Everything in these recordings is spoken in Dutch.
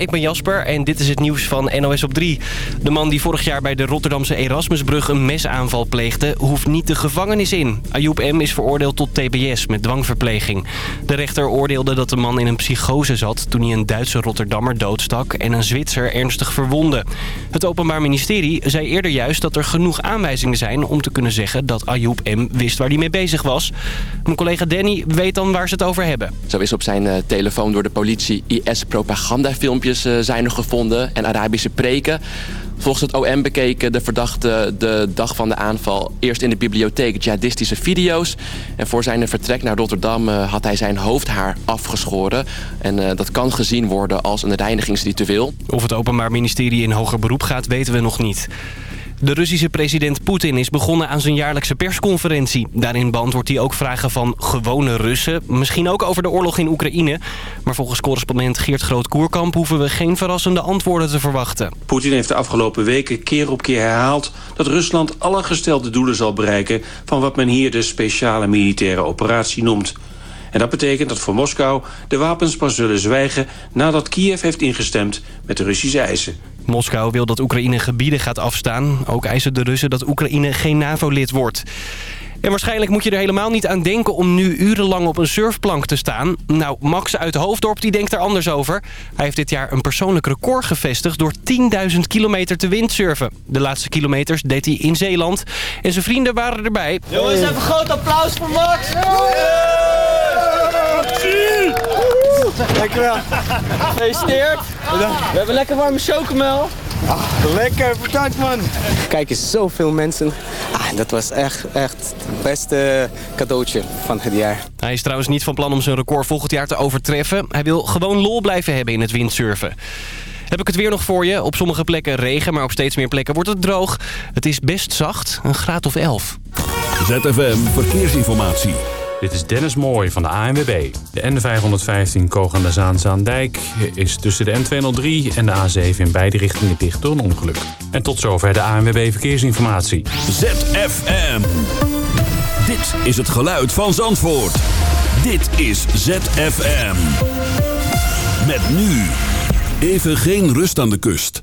Ik ben Jasper en dit is het nieuws van NOS op 3. De man die vorig jaar bij de Rotterdamse Erasmusbrug een mesaanval pleegde... hoeft niet de gevangenis in. Ayoub M. is veroordeeld tot tbs met dwangverpleging. De rechter oordeelde dat de man in een psychose zat... toen hij een Duitse Rotterdammer doodstak en een Zwitser ernstig verwonde. Het Openbaar Ministerie zei eerder juist dat er genoeg aanwijzingen zijn... om te kunnen zeggen dat Ayoub M. wist waar hij mee bezig was. Mijn collega Danny weet dan waar ze het over hebben. Zo is op zijn eh, telefoon door de politie IS-propagandafilm eh, zijn er gevonden en Arabische preken. Volgens het OM bekeken de verdachte de dag van de aanval eerst in de bibliotheek jihadistische video's. En voor zijn vertrek naar Rotterdam eh, had hij zijn hoofdhaar afgeschoren. En eh, dat kan gezien worden als een reinigingsritueel. Of het Openbaar Ministerie in hoger beroep gaat, weten we nog niet. De Russische president Poetin is begonnen aan zijn jaarlijkse persconferentie. Daarin beantwoordt hij ook vragen van gewone Russen. Misschien ook over de oorlog in Oekraïne. Maar volgens correspondent Geert Groot-Koerkamp... hoeven we geen verrassende antwoorden te verwachten. Poetin heeft de afgelopen weken keer op keer herhaald... dat Rusland alle gestelde doelen zal bereiken... van wat men hier de speciale militaire operatie noemt... En dat betekent dat voor Moskou de wapens pas zullen zwijgen... nadat Kiev heeft ingestemd met de Russische eisen. Moskou wil dat Oekraïne gebieden gaat afstaan. Ook eisen de Russen dat Oekraïne geen NAVO-lid wordt. En waarschijnlijk moet je er helemaal niet aan denken om nu urenlang op een surfplank te staan. Nou, Max uit Hoofddorp die denkt er anders over. Hij heeft dit jaar een persoonlijk record gevestigd door 10.000 kilometer te windsurfen. De laatste kilometers deed hij in Zeeland en zijn vrienden waren erbij. Jongens, even groot applaus voor Max! Dankjewel. Gefeliciteerd. We hebben lekker warme chocomel. Ah, lekker, bedankt man. Kijk eens, zoveel mensen. Ah, dat was echt, echt het beste cadeautje van het jaar. Hij is trouwens niet van plan om zijn record volgend jaar te overtreffen. Hij wil gewoon lol blijven hebben in het windsurfen. Heb ik het weer nog voor je. Op sommige plekken regen, maar op steeds meer plekken wordt het droog. Het is best zacht, een graad of 11. ZFM Verkeersinformatie. Dit is Dennis Mooij van de ANWB. De N515 Kogan de Zaandijk is tussen de N203 en de A7 in beide richtingen dicht door een ongeluk. En tot zover de ANWB Verkeersinformatie. ZFM. Dit is het geluid van Zandvoort. Dit is ZFM. Met nu. Even geen rust aan de kust.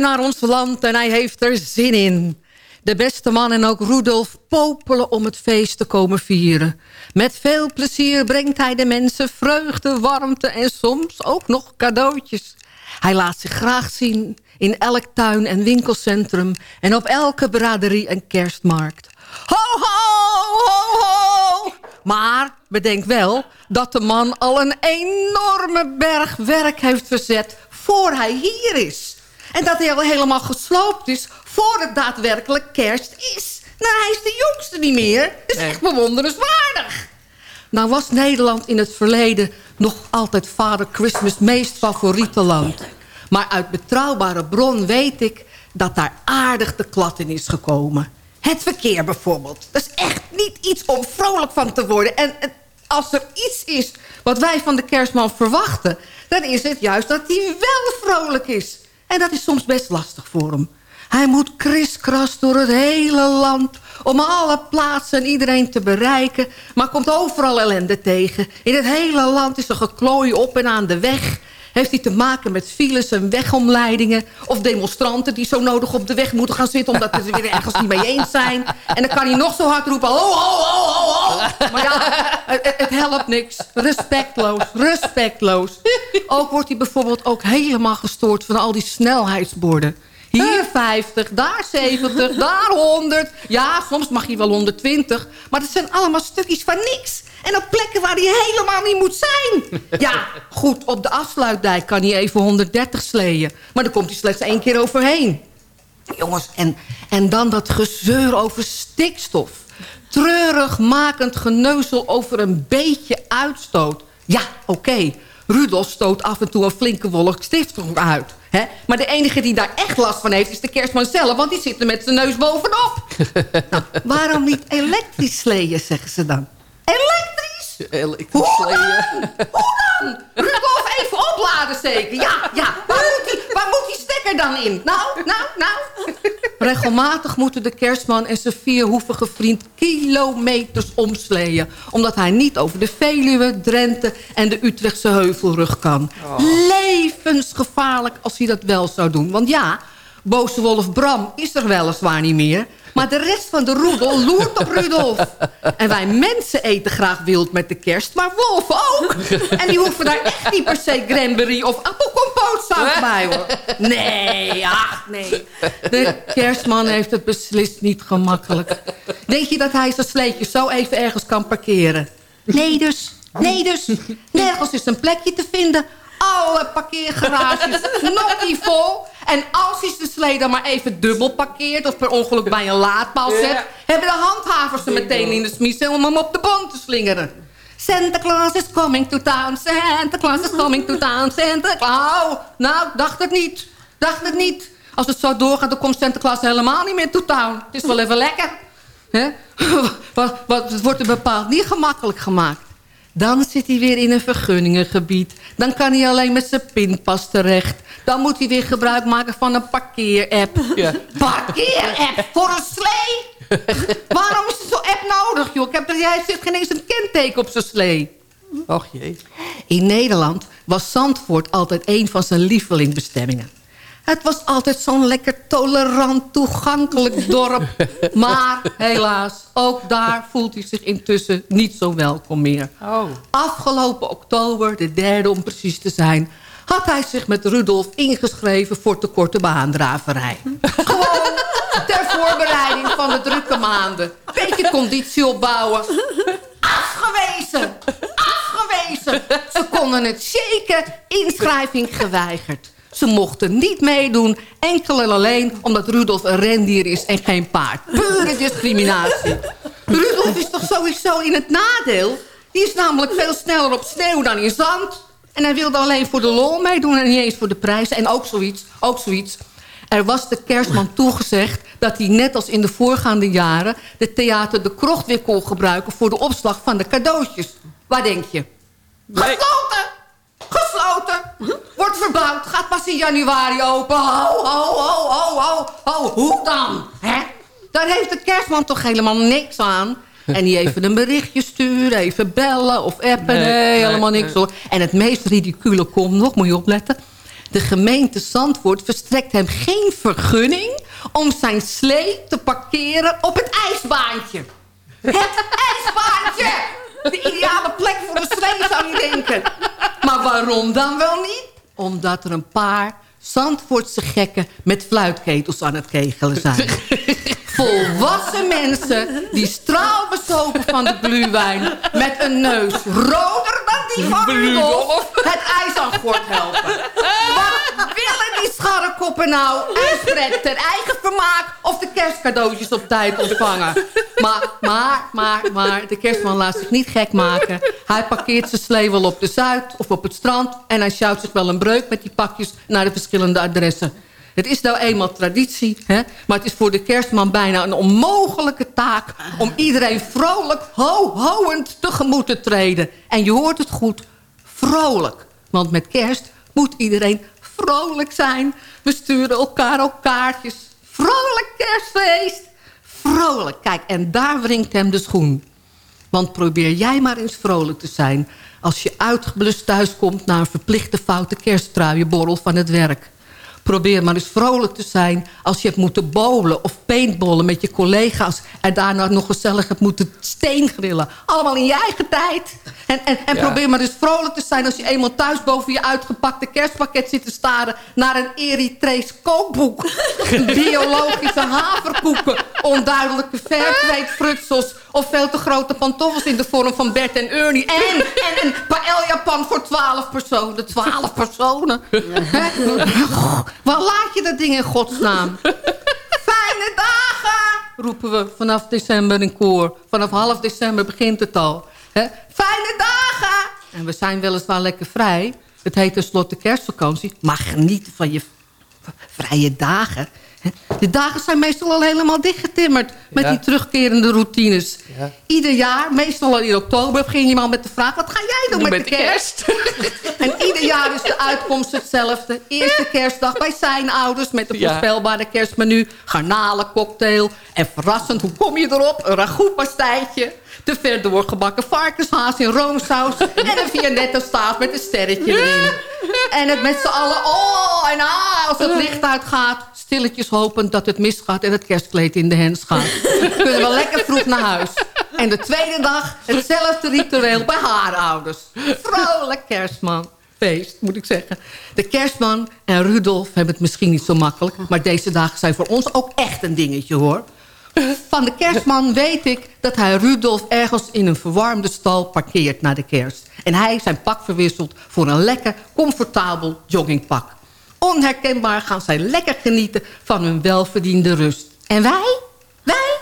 Naar ons land en hij heeft er zin in. De beste man en ook Rudolf popelen om het feest te komen vieren. Met veel plezier brengt hij de mensen vreugde, warmte en soms ook nog cadeautjes. Hij laat zich graag zien in elk tuin- en winkelcentrum... en op elke braderie en kerstmarkt. Ho, ho, ho, ho! Maar bedenk wel dat de man al een enorme berg werk heeft verzet... voor hij hier is. En dat hij al helemaal gesloopt is voor het daadwerkelijk kerst is. Nou, hij is de jongste niet meer. Dat is echt bewonderenswaardig. Nou was Nederland in het verleden nog altijd Vader Christmas meest favoriete land. Maar uit betrouwbare bron weet ik dat daar aardig de klad in is gekomen. Het verkeer bijvoorbeeld. Dat is echt niet iets om vrolijk van te worden. En, en als er iets is wat wij van de kerstman verwachten... dan is het juist dat hij wel vrolijk is. En dat is soms best lastig voor hem. Hij moet kriskras door het hele land om alle plaatsen en iedereen te bereiken. Maar komt overal ellende tegen. In het hele land is er geklooi op en aan de weg. Heeft hij te maken met files en wegomleidingen... of demonstranten die zo nodig op de weg moeten gaan zitten... omdat ze er weer ergens niet mee eens zijn. En dan kan hij nog zo hard roepen... ho, ho, ho, ho, ho. Maar ja, het, het helpt niks. Respectloos, respectloos. Ook wordt hij bijvoorbeeld ook helemaal gestoord... van al die snelheidsborden. Hier 50, daar 70, daar 100. Ja, soms mag hij wel 120. Maar dat zijn allemaal stukjes van niks. En op plekken waar hij helemaal niet moet zijn. Ja, goed, op de afsluitdijk kan hij even 130 sleeën. Maar dan komt hij slechts één keer overheen. Jongens, en, en dan dat gezeur over stikstof. Treurig makend geneuzel over een beetje uitstoot. Ja, oké. Rudolf stoot af en toe een flinke wolk stikstof uit. Hè? Maar de enige die daar echt last van heeft is de kerstman zelf... want die zit er met zijn neus bovenop. nou, waarom niet elektrisch sleeën, zeggen ze dan? Elektrisch? Elektrisch Hoe sleeën. dan? Hoe dan? Rudolf even opladen zeker. Ja, ja. Waar moet, die, waar moet die stekker dan in? Nou, nou, nou. Regelmatig moeten de kerstman en zijn vierhoevige vriend kilometers omsleeën. Omdat hij niet over de Veluwe, Drenthe en de Utrechtse heuvelrug kan. Levensgevaarlijk als hij dat wel zou doen. Want ja, boze wolf Bram is er weliswaar niet meer... Maar de rest van de roedel loert op Rudolf. En wij mensen eten graag wild met de kerst, maar wolven ook. En die hoeven daar echt niet per se cranberry of appelcompootsaus bij, hoor. Nee, ach nee. De kerstman heeft het beslist niet gemakkelijk. Denk je dat hij zijn sleetje zo even ergens kan parkeren? Nee dus, nee dus. Nergens is een plekje te vinden. Alle parkeergarages nokkie vol. En als hij zijn slee dan maar even dubbel parkeert... of per ongeluk bij een laadpaal zet... hebben de handhavers er meteen in de smies om hem op de boom te slingeren. Santa Claus is coming to town. Santa Claus is coming to town. Santa Claus. Nou, dacht het niet. Dacht het niet. Als het zo doorgaat, dan komt Santa Claus helemaal niet meer to town. Het is wel even lekker. Hè? Wat, wat, het wordt er bepaald niet gemakkelijk gemaakt. Dan zit hij weer in een vergunningengebied. Dan kan hij alleen met zijn pinpas terecht. Dan moet hij weer gebruik maken van een parkeerapp. Ja. Parkeerapp voor een slee? Waarom is zo'n app nodig, joh? Ik heb er, jij zit geen eens een kenteken op zijn slee. Och jee. In Nederland was Zandvoort altijd een van zijn lievelingbestemmingen. Het was altijd zo'n lekker tolerant, toegankelijk dorp. Maar helaas, ook daar voelt hij zich intussen niet zo welkom meer. Oh. Afgelopen oktober, de derde om precies te zijn... had hij zich met Rudolf ingeschreven voor te korte baandraverij. Gewoon ter voorbereiding van de drukke maanden. Beetje conditie opbouwen. Afgewezen! Afgewezen! Ze konden het shaken, inschrijving geweigerd. Ze mochten niet meedoen, enkel en alleen omdat Rudolf een rendier is en geen paard. Pure discriminatie. Rudolf is toch sowieso in het nadeel? Die is namelijk veel sneller op sneeuw dan in zand. En hij wilde alleen voor de lol meedoen en niet eens voor de prijzen. En ook zoiets, ook zoiets. Er was de kerstman toegezegd dat hij net als in de voorgaande jaren... de theater De Krocht weer kon gebruiken voor de opslag van de cadeautjes. Waar denk je? Gesloten! Gesloten! Wordt verbouwd, gaat pas in januari open. Ho, ho, ho, ho, ho, ho. Hoe dan? Hè? Daar heeft de kerstman toch helemaal niks aan. En die even een berichtje sturen, even bellen of appen. Nee, Nee, helemaal niks hoor. En het meest ridicule komt nog, moet je opletten. De gemeente Zandvoort verstrekt hem geen vergunning... om zijn slee te parkeren op het ijsbaantje. Het ijsbaantje! De ideale plek voor de slee zou je denken. Maar waarom dan wel niet? Omdat er een paar Zandvoortse gekken met fluitketels aan het kegelen zijn. Volwassen mensen die straalbezopen van de gluwijn... met een neus roder dan die van Rudolf het ijs aan helpen. Wat scharrekoppen nou? Ijspret ter eigen vermaak of de kerstcadeautjes op tijd ontvangen? Maar, maar, maar, maar, de kerstman laat zich niet gek maken. Hij parkeert zijn slee wel op de Zuid of op het strand... en hij sjouwt zich wel een breuk met die pakjes naar de verschillende adressen. Het is nou eenmaal traditie, hè? maar het is voor de kerstman bijna een onmogelijke taak... om iedereen vrolijk, ho-hoend tegemoet te treden. En je hoort het goed, vrolijk. Want met kerst moet iedereen vrolijk zijn. We sturen elkaar ook kaartjes. Vrolijk kerstfeest! Vrolijk, kijk, en daar wringt hem de schoen. Want probeer jij maar eens vrolijk te zijn... als je uitgeblust thuiskomt na een verplichte foute kersttruienborrel van het werk. Probeer maar eens vrolijk te zijn als je hebt moeten bowlen of paintballen met je collega's... en daarna nog gezellig hebt moeten steengrillen. Allemaal in je eigen tijd. En, en, en Ja. probeer maar eens vrolijk te zijn als je eenmaal thuis boven je uitgepakte kerstpakket zit te staren... naar een Eritrees kookboek. Biologische haverkoeken, onduidelijke fairtrade-frutsels... of veel te grote pantoffels in de vorm van Bert en Ernie. En, en een paella-pan voor 12 personen. 12 personen. Hè? Waar laat je dat ding in godsnaam? Fijne dagen! Roepen we vanaf december in koor. Vanaf half december begint het al. Fijne dagen! En we zijn weliswaar lekker vrij. Het heet tenslotte kerstvakantie. Maar genieten van je vrije dagen. De dagen zijn meestal al helemaal dichtgetimmerd. Met Ja. die terugkerende routines. Ja. Ieder jaar, meestal al in oktober, begin je al met de vraag... wat ga jij doen met, de kerst? en ieder jaar is de uitkomst hetzelfde. Eerste kerstdag bij zijn ouders met een voorspelbare kerstmenu. Garnalencocktail. En verrassend, hoe kom je erop? Een ragoutpastijtje. Te ver doorgebakken varkenshaas in roomsaus. en een Vianetto staaf met een sterretje erin. En het met z'n allen, oh en ah, als het licht uitgaat. Stilletjes hopend dat het misgaat en het kerstkleed in de hens gaat. Kunnen we lekker vroeg naar huis. En de tweede dag hetzelfde ritueel bij haar ouders. Vrolijk kerstman. Feest, moet ik zeggen. De kerstman en Rudolf hebben het misschien niet zo makkelijk... maar deze dagen zijn voor ons ook echt een dingetje, hoor. Van de kerstman weet ik dat hij Rudolf ergens in een verwarmde stal parkeert na de kerst. En hij zijn pak verwisselt voor een lekker, comfortabel joggingpak. Onherkenbaar gaan zij lekker genieten van hun welverdiende rust. En wij? Wij?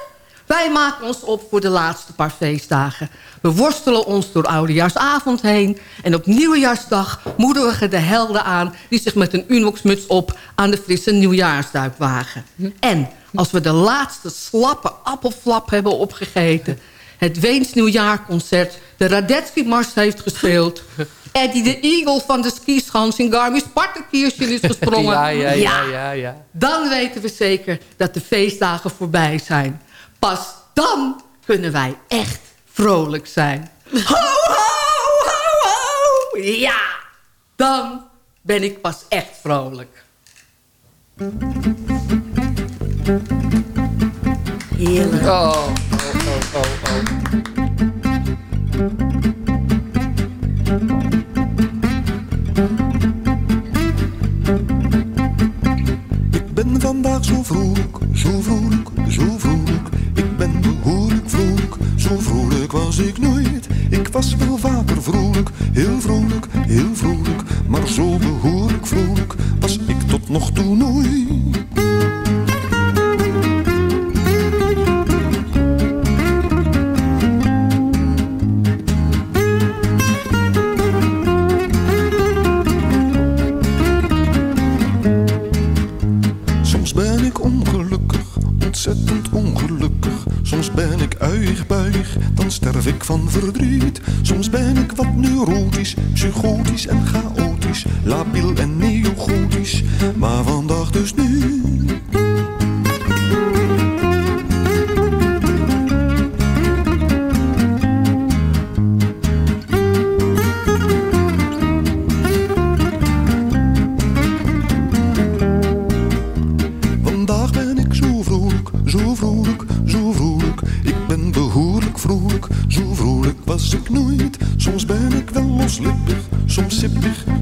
Wij maken ons op voor de laatste paar feestdagen. We worstelen ons door oudejaarsavond heen. En op nieuwjaarsdag moedigen de helden aan... die zich met een Unox-muts op aan de frisse nieuwjaarsduik wagen. En als we de laatste slappe appelflap hebben opgegeten... het Weens nieuwjaarconcert, de Radetzky-mars heeft gespeeld... Eddie de Eagle van de skischans in Garmisch-Partenkirchen is gesprongen. Ja, ja, ja, ja, ja. Dan weten we zeker dat de feestdagen voorbij zijn. Pas dan kunnen wij echt vrolijk zijn. Ho, ho, ho, ho! Ja, dan ben ik pas echt vrolijk. Heerlijk. Oh, oh, oh, oh, oh. Ik ben vandaag zo vrolijk, zo vrolijk, zo vrolijk. Ik ben behoorlijk vrolijk, zo vrolijk was ik nooit. Ik was wel vaker vrolijk, heel vrolijk, heel vrolijk. Maar zo behoorlijk vrolijk was ik tot nog toe nooit. Ontzettend ongelukkig. Soms ben ik uigbuig, dan sterf ik van verdriet. Soms ben ik wat neurotisch, psychotisch en chaotisch. Labiel en neogotisch, maar vandaag dus nu.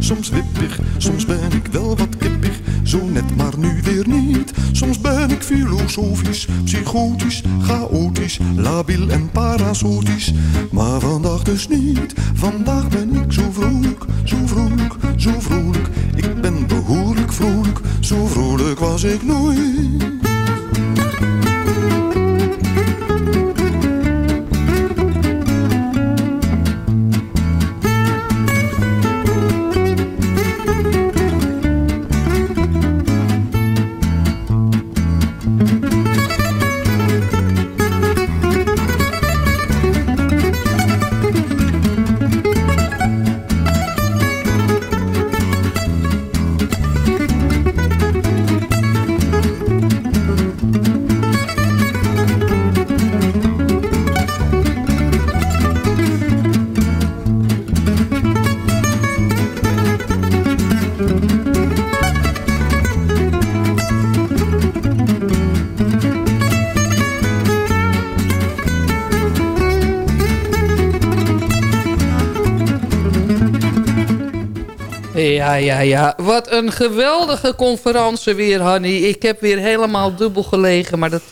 Soms wippig, soms ben ik wel wat kippig, zo net maar nu weer niet. Soms ben ik filosofisch, psychotisch, chaotisch, labiel en parasotisch. Maar vandaag dus niet, vandaag ben ik zo vrolijk, zo vrolijk, zo vrolijk. Ik ben behoorlijk vrolijk, zo vrolijk was ik nooit. Ja, ja, ja. Wat een geweldige conferentie weer, Hanny. Ik heb weer helemaal dubbel gelegen. Maar dat,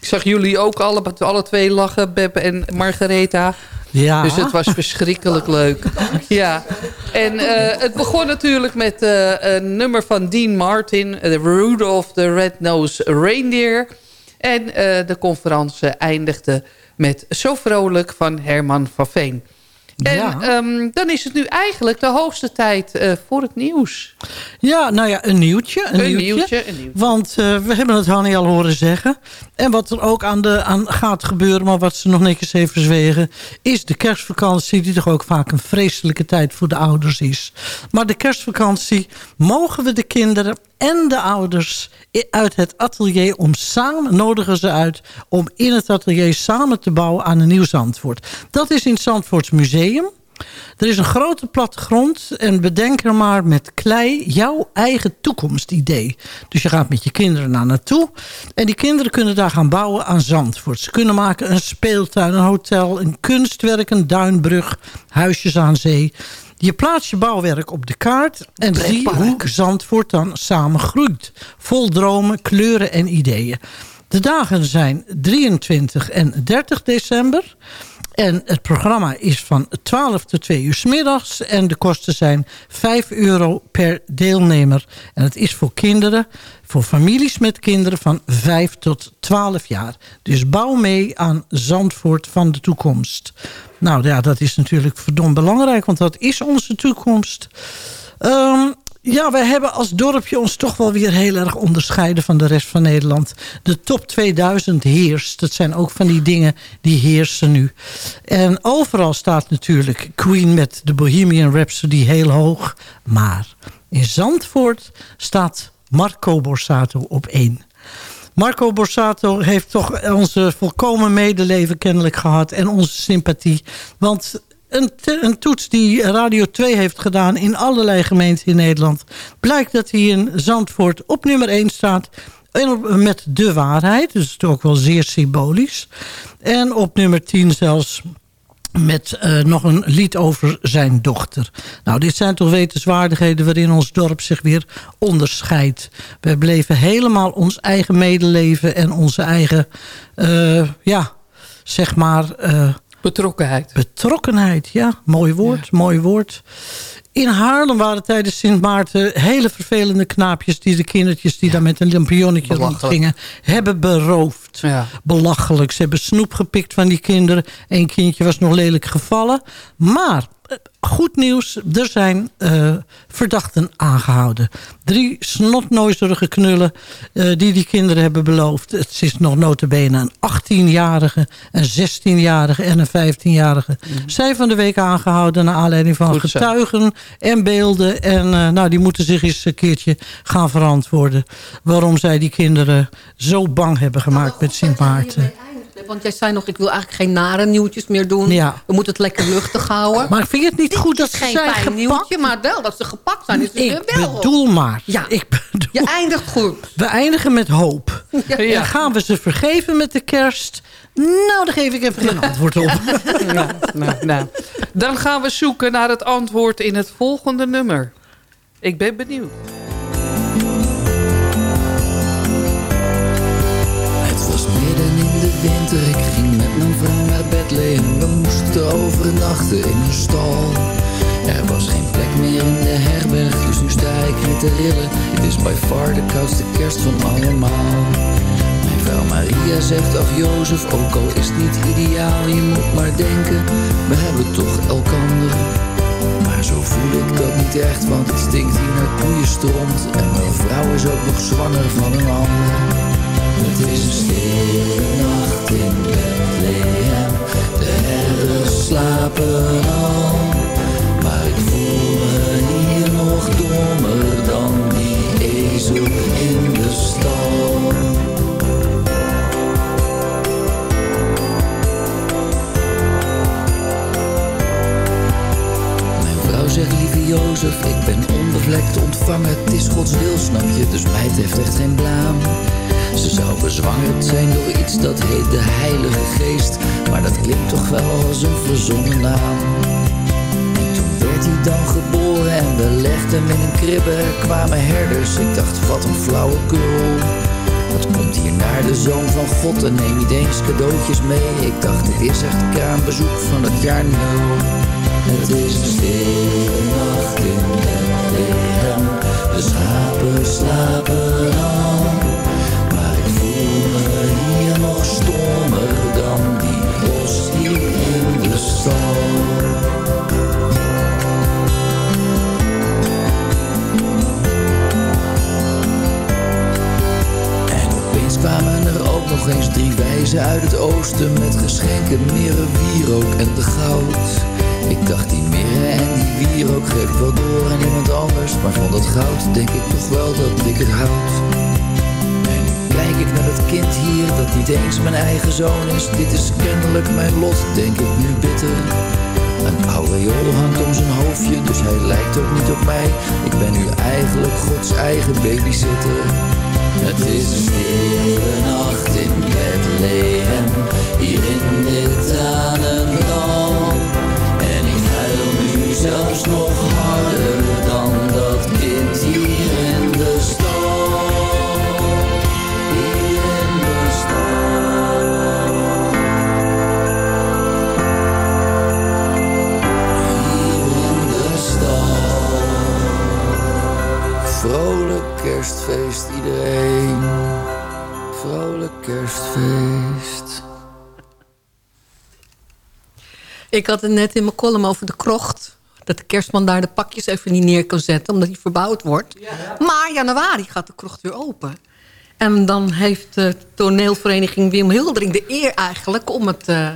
ik zag jullie ook alle, alle twee lachen, Beb en Margaretha. Ja. Dus het was verschrikkelijk leuk. Ja. En eh, het begon natuurlijk met eh, een nummer van Dean Martin. The Rudolph the Red-Nosed Reindeer. En eh, de conferentie eindigde met Zo Vrolijk van Herman van Veen. En Ja. ehm, dan is het nu eigenlijk de hoogste tijd eh, voor het nieuws. Ja, nou ja, een nieuwtje. Een, Een nieuwtje. nieuwtje, een nieuwtje. Want eh, we hebben het Hanny al horen zeggen. En wat er ook aan, de, aan gaat gebeuren, maar wat ze nog netjes heeft verzwegen... is de kerstvakantie, die toch ook vaak een vreselijke tijd voor de ouders is. Maar de kerstvakantie mogen we de kinderen en de ouders uit het atelier om samen, nodigen ze uit... om in het atelier samen te bouwen aan een nieuw Zandvoort. Dat is in het Zandvoorts Museum... Er is een grote plattegrond en bedenk er maar met klei jouw eigen toekomstidee. Dus je gaat met je kinderen naar naartoe en die kinderen kunnen daar gaan bouwen aan Zandvoort. Ze kunnen maken een speeltuin, een hotel, een kunstwerk, een duinbrug, huisjes aan zee. Je plaatst je bouwwerk op de kaart en zie hoe Zandvoort dan samen groeit. Vol dromen, kleuren en ideeën. De dagen zijn 23 en 30 december. En het programma is van 12 tot 2 uur middags. En de kosten zijn 5 euro per deelnemer. En het is voor kinderen, voor families met kinderen van 5 tot 12 jaar. Dus bouw mee aan Zandvoort van de toekomst. Nou ja, dat is natuurlijk verdomd belangrijk, want dat is onze toekomst. Ehm, ja, wij hebben als dorpje ons toch wel weer heel erg onderscheiden van de rest van Nederland. De top 2000 heerst. Dat zijn ook van die dingen die heersen nu. En overal staat natuurlijk Queen met de Bohemian Rhapsody heel hoog. Maar in Zandvoort staat Marco Borsato op één. Marco Borsato heeft toch onze volkomen medeleven kennelijk gehad. En onze sympathie. Want een, een toets die Radio 2 heeft gedaan in allerlei gemeenten in Nederland... blijkt dat hij in Zandvoort op nummer 1 staat... En met de waarheid, dus het is ook wel zeer symbolisch. En op nummer 10 zelfs met eh, nog een lied over zijn dochter. Nou, dit zijn toch wetenswaardigheden waarin ons dorp zich weer onderscheidt. We bleven helemaal ons eigen medeleven en onze eigen, eh, ja, zeg maar... eh, Betrokkenheid. Betrokkenheid, ja. Mooi woord, mooi woord. In Haarlem waren tijdens Sint Maarten hele vervelende knaapjes... die de kindertjes die daar met een lampionnetje rondgingen... hebben beroofd. Ja. Belachelijk. Ze hebben snoep gepikt van die kinderen. Eén kindje was nog lelijk gevallen. Maar goed nieuws, er zijn eh, verdachten aangehouden. Drie snotnoizerige knullen eh, die die kinderen hebben beloofd. Het is nog notabene een 18-jarige, een 16-jarige en een 15-jarige. Zijn van de week aangehouden naar aanleiding van Goed zo. getuigen en beelden. En eh, nou, die moeten zich eens een keertje gaan verantwoorden. Waarom zij die kinderen zo bang hebben gemaakt met Sint Maarten. Want jij zei nog, ik wil eigenlijk geen nare nieuwtjes meer doen. Ja. We moeten het lekker luchtig houden. Maar vind je het niet goed dat ze geen zijn gepakt? nieuwtje, maar wel dat ze gepakt zijn. Is Ik wel. bedoel maar. Ja. Ik bedoel, Je eindigt goed. we eindigen met hoop. Ja. En gaan we ze vergeven met de kerst? Nou, daar geef ik even geen antwoord op. nou, nou, nou. Dan gaan we zoeken naar het antwoord in het volgende nummer. Ik ben benieuwd. Winter, ik ging met mijn vrouw naar Bethlehem. We moesten overnachten in een stal. Er was geen plek meer in de herberg, dus nu sta ik hier te rillen. Het is by far de koudste kerst van allemaal. Mijn vrouw Maria zegt, ach Jozef, ook al is het niet ideaal, je moet maar denken, we hebben toch elkander. Maar zo voel ik dat niet echt, want het stinkt hier naar koeienstront. En mijn vrouw is ook nog zwanger van een ander. Het is een stille nacht in Er kwamen herders, ik dacht wat een flauwekul. Wat komt hier naar de Zoon van God en neem niet eens cadeautjes mee. Ik dacht dit is echt kraambezoek van het jaar nul. Het is een stille nacht in Bethlehem. De schapen slapen al. Eens drie wijzen uit het oosten Met geschenken, mirre, wierook en de goud Ik dacht die mirre en die wierook geef ik wel door aan iemand anders Maar van dat goud denk ik toch wel dat ik het houd En nu kijk ik naar dat kind hier dat niet eens mijn eigen zoon is Dit is kennelijk mijn lot, denk ik nu bitter een aureool hangt om zijn hoofdje, dus hij lijkt ook niet op mij. Ik ben nu eigenlijk Gods eigen babysitter. Het is een stille nacht in Bethlehem, hier in dit tranendal. En ik huil nu zelfs nog harder Ik had het net in mijn column over de krocht. Dat de kerstman daar de pakjes even niet neer kan zetten. Omdat hij verbouwd wordt. Maar januari gaat de krocht weer open. En dan heeft de toneelvereniging Wim Hildering de eer eigenlijk... om het eh,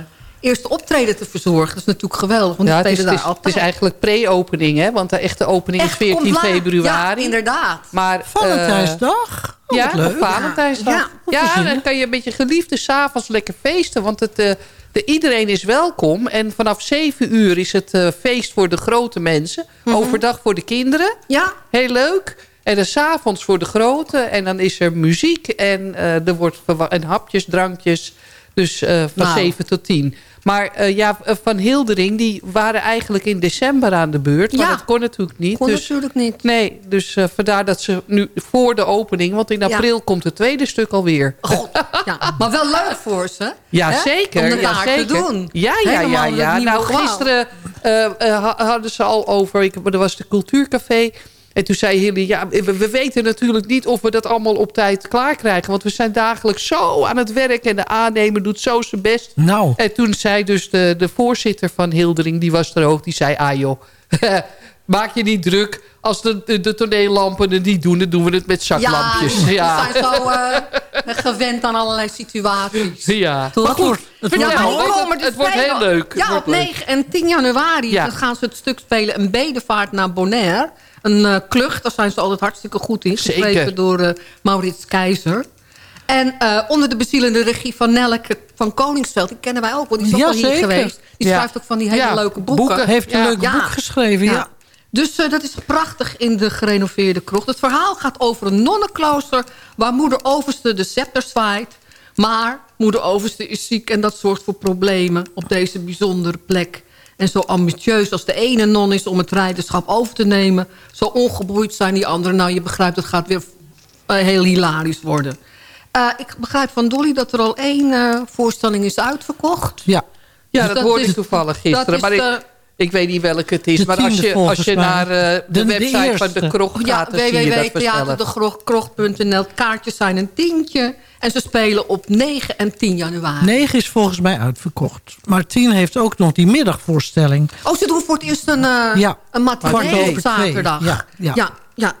eerste optreden te verzorgen. Dat is natuurlijk geweldig. Want Ja, het, is, het, daar is, het is eigenlijk pre-opening, hè? Want de echte opening Echt, is 14 komt laat. februari. Ja, inderdaad. Maar, eh, Valentijnsdag? Oh, ja, leuk. Valentijnsdag. Ja, Ja, dan kan je met je geliefde s'avonds lekker feesten. Want het, eh, de, iedereen is welkom. En vanaf 7 uur is het eh, feest voor de grote mensen. Overdag voor de kinderen. Ja. Heel leuk. En dan s'avonds voor de grote. En dan is er muziek. En eh, er wordt en hapjes, drankjes. Dus eh, van Nou. 7 tot 10. Maar eh, ja, Van Hildering, die waren eigenlijk in december aan de beurt. Maar Ja. dat kon natuurlijk niet. Kon dus, natuurlijk niet. Nee, dus eh, vandaar dat ze nu voor de opening... want in Ja. april komt het tweede stuk alweer. God, ja. Maar wel leuk voor ze. Ja, hè? zeker. Om ja, zeker. te doen. Ja, ja, ja. Ja. het Nou, gisteren eh, eh, ha- hadden ze al over... Ik, er was de cultuurcafé... En toen zei Hilly, ja, we, we weten natuurlijk niet of we dat allemaal op tijd klaar krijgen. Want we zijn dagelijks zo aan het werk en de aannemer doet zo zijn best. Nou. En toen zei dus de, de voorzitter van Hildering, die was er ook, die zei... Ah joh, maak je niet druk. Als de, de, de toneellampen het niet doen, dan doen we het met zaklampjes. Ja, Ja, we zijn zo eh, gewend aan allerlei situaties. ja. Toch? Wat wordt- het Ja, wordt maar dus Het wordt heel leuk. Ja, op leuk. 9 en 10 januari Ja. dan gaan ze het stuk spelen. Een bedevaart naar Bonaire. Een eh, klucht, daar zijn ze altijd hartstikke goed in. Zeker. Geschreven door eh, Maurits Keizer. En eh, onder de bezielende regie van Nelke van Koningsveld. Die kennen wij ook, want die is ook Ja, al hier zeker. geweest. Die Ja. schrijft ook van die hele Ja, leuke boeken. boeken. Heeft een leuk boek geschreven, ja. Dus dat is prachtig in de gerenoveerde krocht. Het verhaal gaat over een nonnenklooster... waar moeder Overste de scepter zwaait. Maar moeder Overste is ziek en dat zorgt voor problemen op deze bijzondere plek. En zo ambitieus als de ene non is om het rijderschap over te nemen... zo ongeboeid zijn die anderen. Nou, je begrijpt, het gaat weer eh, heel hilarisch worden. Eh, ik begrijp van Dolly dat er al één eh, voorstelling is uitverkocht. Ja. Ja, Dus dat, hoorde is- ik toevallig gisteren. dat is maar ik, de- ik weet niet welke het is. De Maar als je, als je naar eh, de, De- de website van de eerste. krocht Ja, gaat... dan zie je dat vanzelf. www.theaterdekrocht.nl. Kaartjes zijn een tientje. En ze spelen op 9 en 10 januari. 9 is volgens mij uitverkocht. Maar 10 heeft ook nog die middagvoorstelling. Oh, ze doen voor het eerst een, eh Ja. een matinee op zaterdag. Ja, ja. ja, ja.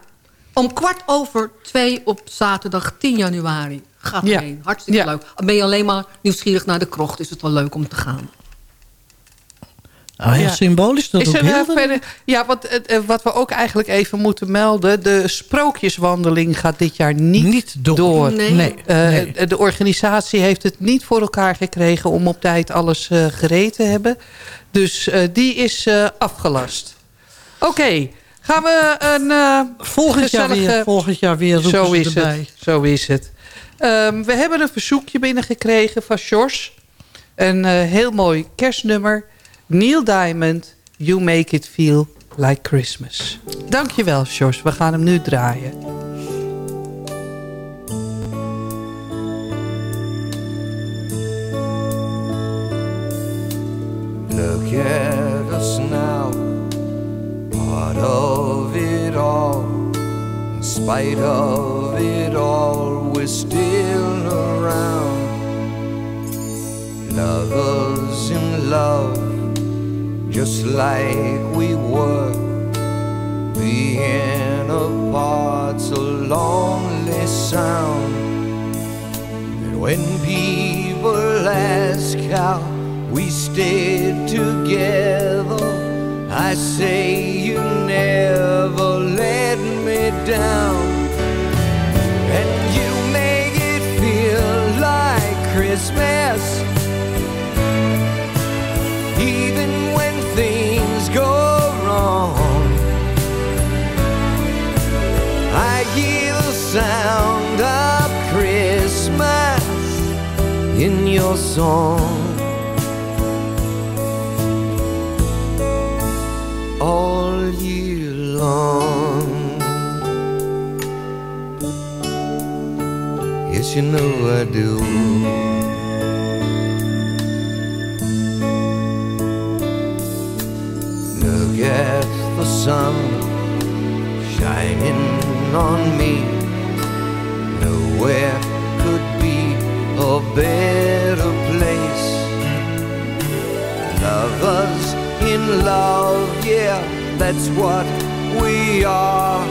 Om kwart over twee op zaterdag 10 januari. Gaat Ja. erheen. Hartstikke Ja. leuk. Ben je alleen maar nieuwsgierig naar de krocht... is het wel leuk om te gaan. Nou, heel Ja. symbolisch dat Is ook er, eh, heel verder, ja, wat, eh, eh, wat we ook eigenlijk even moeten melden... de sprookjeswandeling gaat dit jaar niet, Niet door. Nee. Nee. Eh, nee. De organisatie heeft het niet voor elkaar gekregen... om op tijd alles eh, gereed te hebben. Dus eh, die is eh, afgelast. Oké, gaan we een eh, Volgend jaar weer, volgend jaar weer roepen Zo ze is erbij. het. Zo is het. Ehm, we hebben een verzoekje binnengekregen van Sjors. Een eh, heel mooi kerstnummer. Neil Diamond, You Make It Feel Like Christmas. Dankjewel, Sjors. We gaan hem nu draaien. Look at us now, part of it all. In spite of it all, we're still just like we were. Being apart's a lonely sound. And when people ask how we stayed together, I say you never let me down. And you make it feel like Christmas. Song. All year long. Yes, you know I do. Look at the sun shining on me. Nowhere could be a better love, yeah, that's what we are.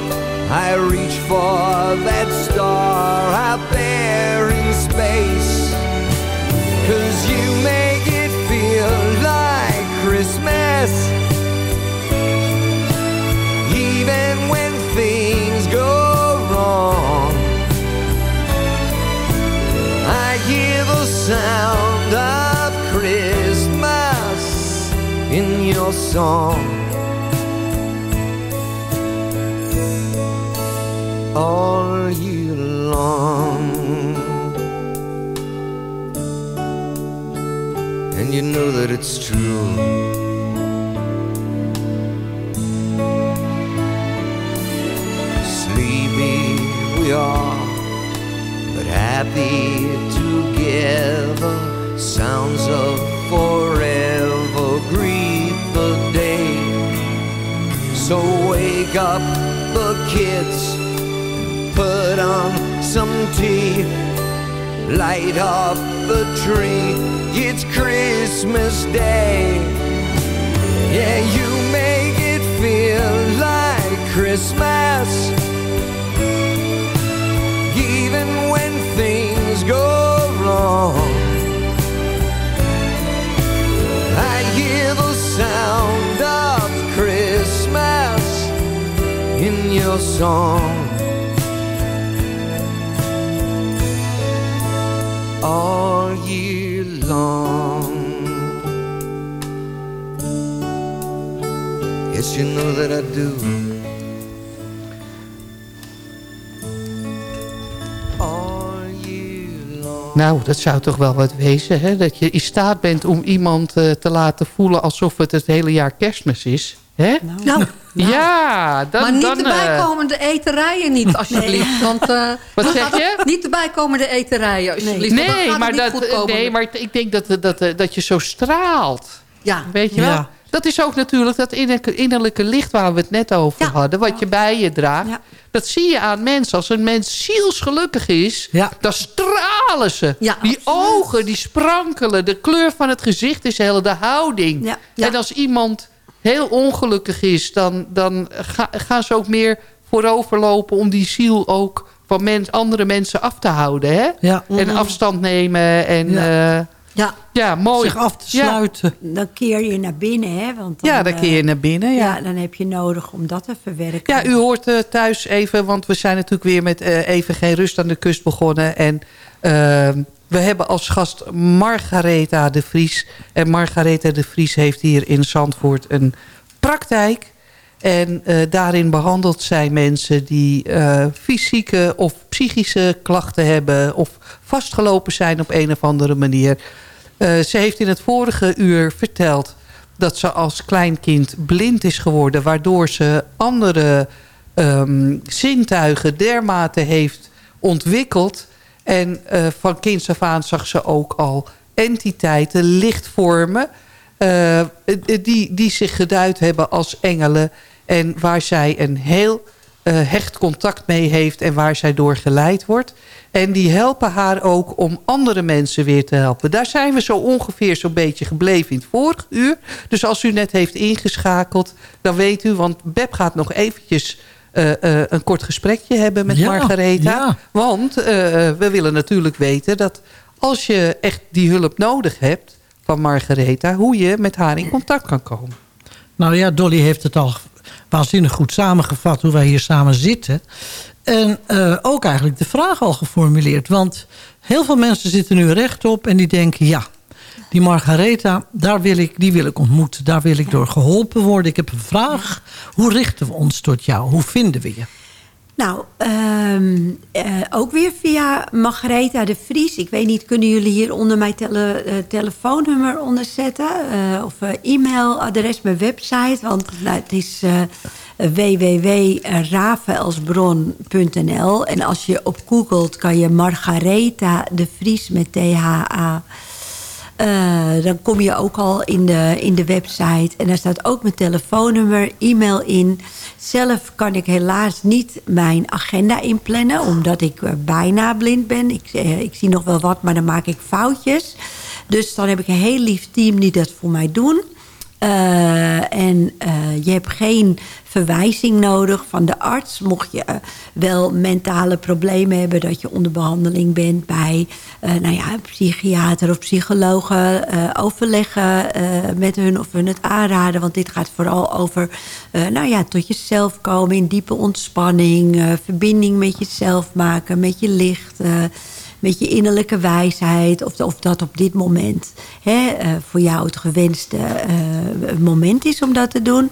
I reach for that star out there in space. Cause you song. All year long. And you know that it's true. Sleepy we are, but happy kids, put on some tea, light up the tree. It's Christmas Day. Yeah, you make it feel like Christmas. Even when things go wrong, in your song. All year long. Yes, you know that I do. Long. Nou, dat zou toch wel wat wezen, hè? Dat je in staat bent om iemand eh, te laten voelen... alsof het het hele jaar kerstmis is. Hè? Nou, ja, dan, maar niet dan, de eh, bijkomende eterijen niet, alsjeblieft. Want, eh, Wat zeg je? Niet de bijkomende eterijen, alsjeblieft. Nee, maar, dat, komen. nee, maar ik denk dat, dat, dat, je zo straalt. Ja. Weet je wel? Ja. Dat is ook natuurlijk dat innerlijke, innerlijke licht waar we het net over hadden. Wat je bij je draagt. Dat zie je aan mensen. Als een mens zielsgelukkig is, dan stralen ze. die ogen, die sprankelen. De kleur van het gezicht is heel, de houding. En als iemand heel ongelukkig is, dan, dan ga- gaan ze ook meer vooroverlopen om die ziel ook van mens, andere mensen af te houden. Hè? Ja. En Mhm. afstand nemen. En, Ja. ja. ja, mooi. Zich af te Ja. sluiten. Dan keer je naar binnen, hè? Want dan, Ja, dan keer je eh, naar binnen, ja. dan heb je nodig om dat te verwerken. Ja, u hoort eh, thuis even, want we zijn natuurlijk weer met eh, even geen rust aan de kust begonnen. En ehm, we hebben als gast Margaretha de Vries. En Margaretha de Vries heeft hier in Zandvoort een praktijk. En eh, daarin behandelt zij mensen die eh, fysieke of psychische klachten hebben... of vastgelopen zijn op een of andere manier. Eh, ze heeft in het vorige uur verteld dat ze als kleinkind blind is geworden... waardoor ze andere ehm, zintuigen dermate heeft ontwikkeld. En eh, van kinds af aan zag ze ook al entiteiten, lichtvormen... eh, die, die zich geduid hebben als engelen... en waar zij een heel eh, hecht contact mee heeft... en waar zij door geleid wordt. En die helpen haar ook om andere mensen weer te helpen. Daar zijn we zo ongeveer zo'n beetje gebleven in het vorige uur. Dus als u net heeft ingeschakeld, dan weet u... want Beb gaat nog eventjes eh, eh, een kort gesprekje hebben met Ja, Margaretha. ja. Want eh, we willen natuurlijk weten dat als je echt die hulp nodig hebt van Margaretha... hoe je met haar in contact kan komen. Nou ja, Dolly heeft het al waanzinnig goed samengevat hoe wij hier samen zitten. En ook eigenlijk de vraag al geformuleerd. Want heel veel mensen zitten nu rechtop en die denken... ja, die Margaretha, daar wil ik, die wil ik ontmoeten. Daar wil ik door geholpen worden. Ik heb een vraag. Hoe richten we ons tot jou? Hoe vinden we je? Nou, ehm, eh, ook weer via Margaretha de Vries. Ik weet niet, kunnen jullie hier onder mijn eh, telefoonnummer onderzetten? Eh, of e-mailadres, mijn website. Want nou, het is www.rafaelsbron.nl. En als je op googelt kan je Margaretha de Vries met THA... Eh, dan kom je ook al in de, in de website. En daar staat ook mijn telefoonnummer, e-mail in. Zelf kan ik helaas niet mijn agenda inplannen... omdat ik eh, bijna blind ben. Ik, eh, ik zie nog wel wat, maar dan maak ik foutjes. Dus dan heb ik een heel lief team die dat voor mij doen... Eh, en eh, je hebt geen verwijzing nodig van de arts. Mocht je eh, wel mentale problemen hebben... dat je onder behandeling bent bij nou ja, een psychiater of psychologen... overleggen met hun of hun het aanraden. Want dit gaat vooral over nou ja, tot jezelf komen... in diepe ontspanning, verbinding met jezelf maken... met je licht... met je innerlijke wijsheid. Of, of dat op dit moment hè, eh, voor jou het gewenste eh, moment is om dat te doen.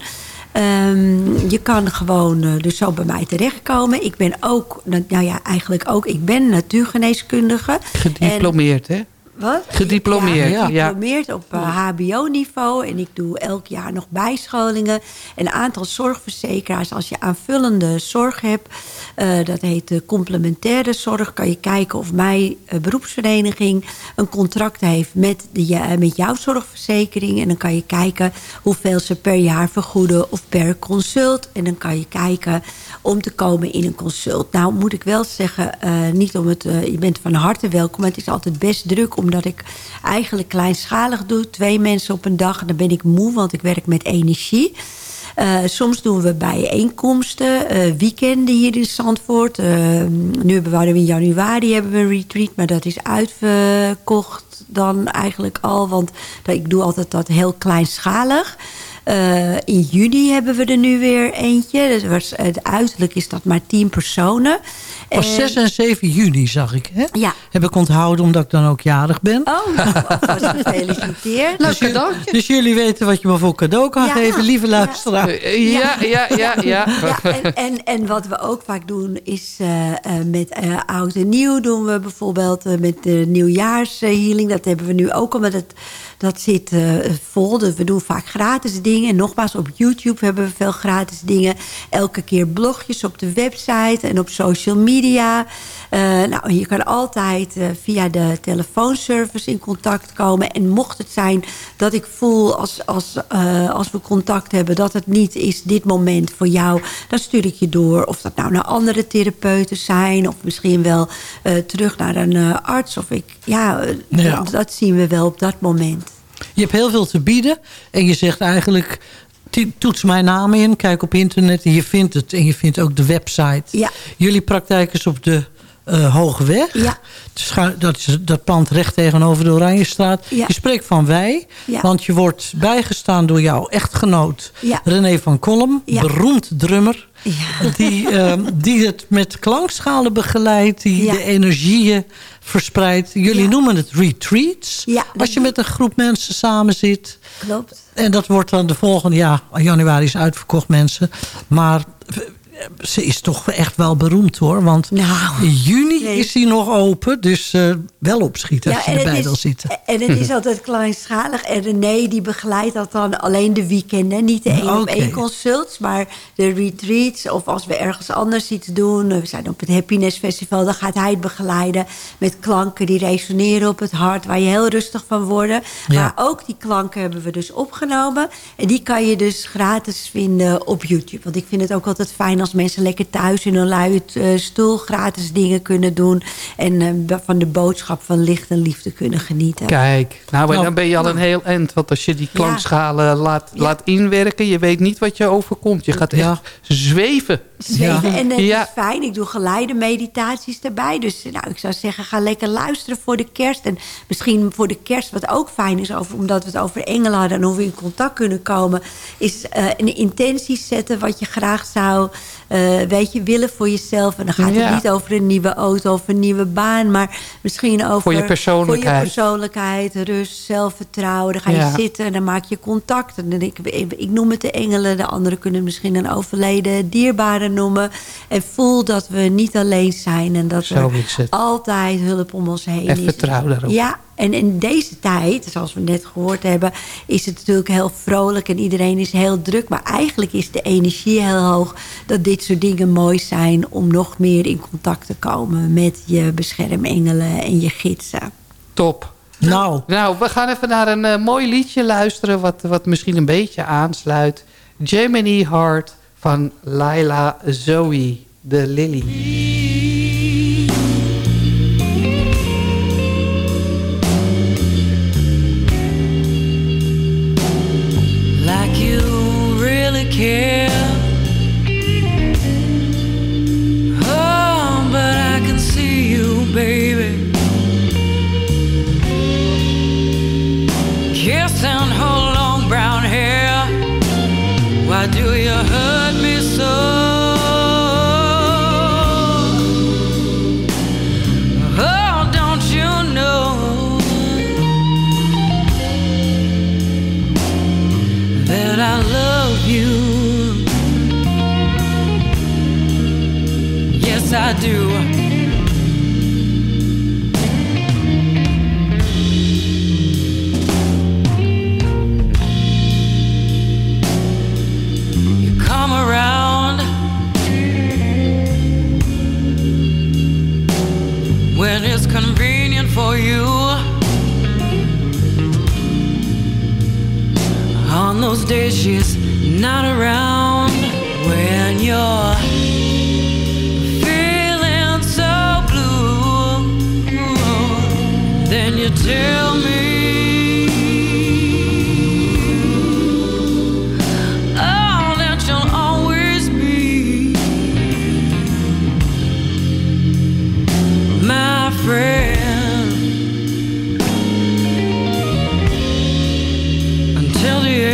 Ehm, je kan gewoon eh, dus zo bij mij terechtkomen. Ik ben ook, nou ja, eigenlijk ook, ik ben natuurgeneeskundige. Gediplomeerd, hè? Wat? Gediplomeerd, ja. gediplomeerd op eh, hbo-niveau. En ik doe elk jaar nog bijscholingen. En een aantal zorgverzekeraars, als je aanvullende zorg hebt... eh, dat heet de complementaire zorg... kan je kijken of mijn eh, beroepsvereniging een contract heeft... Met, de, met jouw zorgverzekering. En dan kan je kijken hoeveel ze per jaar vergoeden... of per consult. En dan kan je kijken om te komen in een consult. Nou moet ik wel zeggen, eh, niet om het, eh, je bent van harte welkom... maar het is altijd best druk omdat ik eigenlijk kleinschalig doe. Twee mensen op een dag dan ben ik moe, want ik werk met energie. Eh, soms doen we bijeenkomsten, eh, weekenden hier in Zandvoort. Eh, nu hebben we in januari hebben we een retreat, maar dat is uitverkocht dan eigenlijk al. Want ik doe altijd dat heel kleinschalig. Eh, in juni hebben we er nu weer eentje. Dat was, het uiterlijk is dat maar tien personen. Was En- 6 en 7 juni, zag ik. Hè? Ja. Heb ik onthouden omdat ik dan ook jarig ben. Oh, nou, gefeliciteerd. dus, jullie- dus jullie weten wat je me voor cadeau kan Ja. geven, lieve luisteraar. Ja, ja, ja, ja. Ja, en, en, en wat we ook vaak doen is eh, eh, met eh, oud en nieuw doen we bijvoorbeeld eh, met de nieuwjaarshealing. Dat hebben we nu ook, omdat het, dat zit eh, vol. Dus we doen vaak gratis dingen. En nogmaals, op YouTube hebben we veel gratis dingen. Elke keer blogjes op de website en op social media. Eh, nou, je kan altijd eh, via de telefoonservice in contact komen. En mocht het zijn dat ik voel als, als, eh, als we contact hebben... dat het niet is dit moment voor jou, dan stuur ik je door. Of dat nou naar andere therapeuten zijn... of misschien wel eh, terug naar een eh, arts. Of ik, ja, eh, Ja. Dat, dat zien we wel op dat moment. Je hebt heel veel te bieden. En je zegt eigenlijk, toets mijn naam in. Kijk op internet en je vindt het. En je vindt ook de website. Ja. Jullie praktijk is op de eh, Hoge Weg. Ja. Dat, is, dat pand recht tegenover de Oranjestraat. Ja. Je spreekt van wij. Ja. Want je wordt bijgestaan door jouw echtgenoot. René van Kolm. Beroemd drummer. Die, ehm, die het met klankschalen begeleidt. Die de energieën verspreidt. Jullie noemen het retreats. Als je met een groep mensen samen zit. Klopt. En dat wordt dan de volgende, ja, januari is uitverkocht mensen. Maar ze is toch echt wel beroemd hoor. Want in juni Nou, nee. is hij nog open. Dus eh, wel opschieten als je erbij wil zitten. En het is altijd kleinschalig. En René die begeleidt dat dan alleen de weekenden. Niet de één op één consults, maar de retreats. Of als we ergens anders iets doen. We zijn op het Happiness Festival. Dan gaat hij het begeleiden met klanken die resoneren op het hart. Waar je heel rustig van wordt. Ja. Maar ook die klanken hebben we dus opgenomen. En die kan je dus gratis vinden op YouTube. Want ik vind het ook altijd fijn als mensen lekker thuis in een luie eh, stoel gratis dingen kunnen doen. En eh, van de boodschap van licht en liefde kunnen genieten. Kijk, nou, en Nou, dan ben je al een heel eind. Want als je die klankschalen laat, laat inwerken... je weet niet wat je overkomt. Je gaat echt zweven. Zweven. En ja. is fijn. Ik doe geleide meditaties erbij. Dus nou, ik zou zeggen, ga lekker luisteren voor de kerst. En misschien voor de kerst, wat ook fijn is... Over, omdat we het over engelen hadden en hoe we in contact kunnen komen... is eh, een intentie zetten wat je graag zou eh, weet je, willen voor jezelf. En dan gaat Ja. het niet over een nieuwe auto of een nieuwe baan... maar misschien over... Voor je persoonlijkheid. Voor je persoonlijkheid, rust, zelfvertrouwen. Dan ga je Ja. zitten en dan maak je contact. En dan ik, ik, ik noem het de engelen. De anderen kunnen misschien een overleden dierbare noemen. En voel dat we niet alleen zijn. En dat Zo er altijd hulp om ons heen En is. vertrouw daarop. Ja, en in deze tijd, zoals we net gehoord hebben... is het natuurlijk heel vrolijk en iedereen is heel druk. Maar eigenlijk is de energie heel hoog... dat dit soort dingen mooi zijn... om nog meer in contact te komen met je beschermengelen en je gidsen. Top. Nou. Nou, we gaan even naar een eh, mooi liedje luisteren... Wat, wat misschien een beetje aansluit. Gemini Heart van Laila Zoe, de Lily. Those days she's not around when you're feeling so blue. Then you tell me. Oh, that you'll always be my friend until the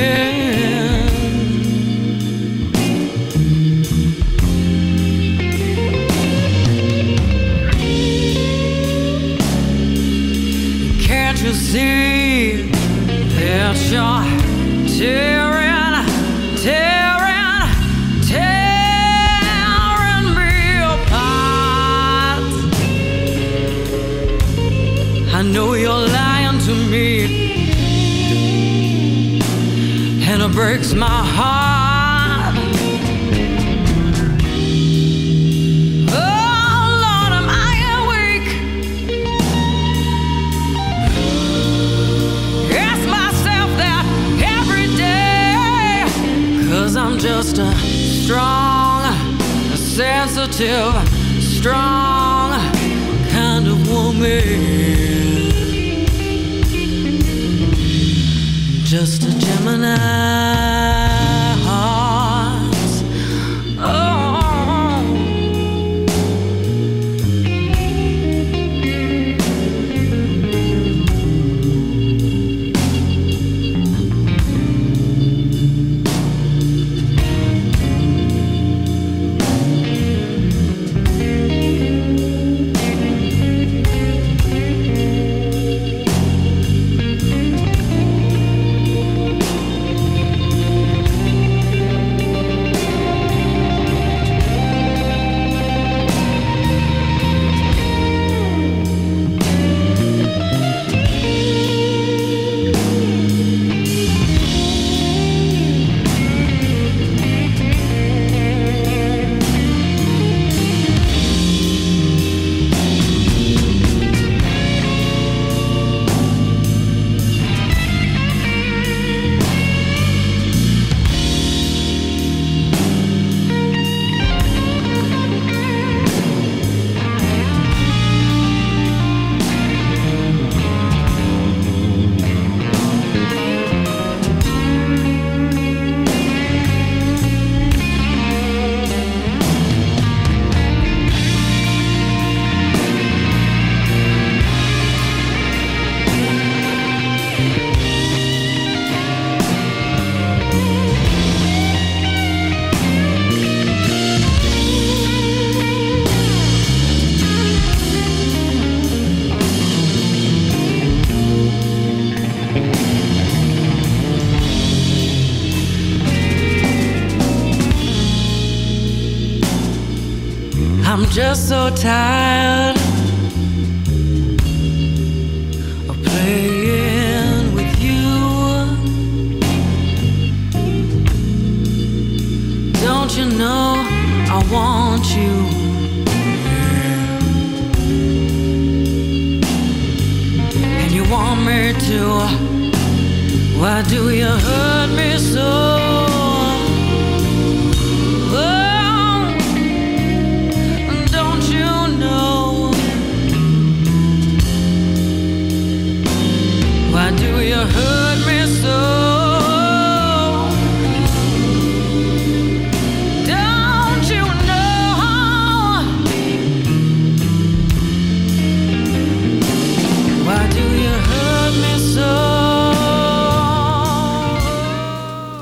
so tired.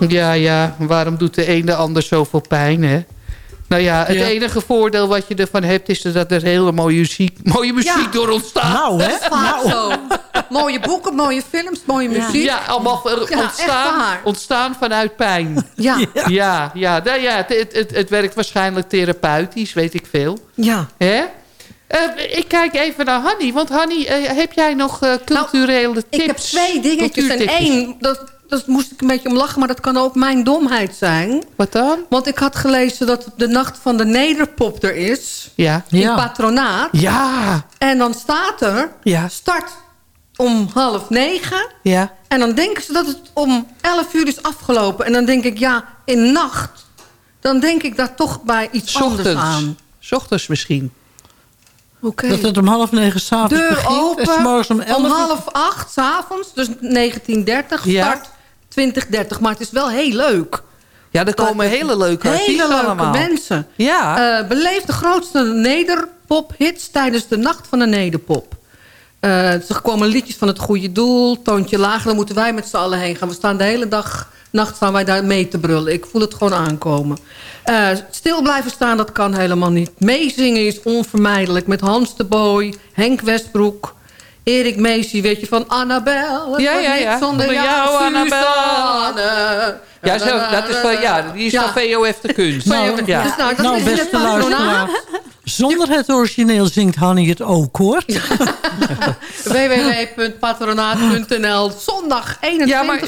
Ja, ja, waarom doet de een de ander zoveel pijn, hè? Nou ja, het Ja. enige voordeel wat je ervan hebt... is dat er hele mooie muziek, mooie muziek Ja. door ontstaat. Nou, hè? Dat is vaak zo. Mooie boeken, mooie films, mooie muziek. Ja, allemaal ontstaan, ontstaan vanuit pijn. Ja. Ja, ja, nou ja het, het, het, het werkt waarschijnlijk therapeutisch, weet ik veel. Ja. Hè? Eh, ik kijk even naar Hanny. Want Hanny, eh, heb jij nog eh, culturele tips? Nou, Ik heb twee dingetjes. En één, dat, dat moest ik een beetje om lachen... maar dat kan ook mijn domheid zijn. Wat dan? Want ik had gelezen dat de nacht van de nederpop er is. Ja. In Ja. patronaat. Ja. En dan staat er... Ja. Start om half negen. Ja. En dan denken ze dat het om 11 uur is afgelopen. En dan denk ik, ja, in nacht... dan denk ik daar toch bij iets anders aan. S ochtends misschien. Oké. Dat het om half negen s'avonds Deur begint. open, en 's morgens om elf om half acht s'avonds, dus 1930, Ja. Start 2030. Maar het is wel heel leuk. Ja, er komen hele leuke Hele leuke allemaal. mensen. Ja. Eh, beleef de grootste nederpop-hits tijdens de Nacht van de Nederpop. Eh er komen liedjes van het goede doel, toontje lager. Dan moeten wij met z'n allen heen gaan. We staan de hele dag, nacht staan wij daar mee te brullen. Ik voel het gewoon aankomen. Eh, stil blijven staan, dat kan helemaal niet. Meezingen is onvermijdelijk. Met Hans de Boy, Henk Westbroek, Erik Meesie, weet je, van Annabel. Ja, ja, ja. Zonder jou, jou, Annabel. Ja, zo, dat is van, ja, die is van VOF de kunst. Nou, ja. Dus nou, dat nou is beste het patronaat. luisteraar. Zonder het origineel zingt Hanny het ook, hoor. www.patronaat.nl Zondag 21 Ja, maar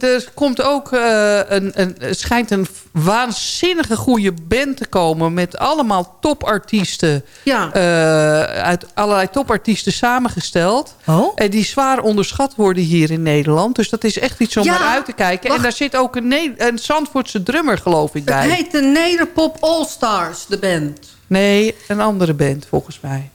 er- komt ook eh, een, een, schijnt een waanzinnige goede band te komen... met allemaal topartiesten. Ja. eh, uit allerlei topartiesten samengesteld. Oh? En die zwaar onderschat worden hier in Nederland. Dus dat is echt iets om Ja, naar uit te kijken. wacht. En daar zit ook een, Ne- een Zandvoortse drummer, geloof ik, bij. Het heet de Nederpop All Stars, de band. Nee, een andere band, volgens mij.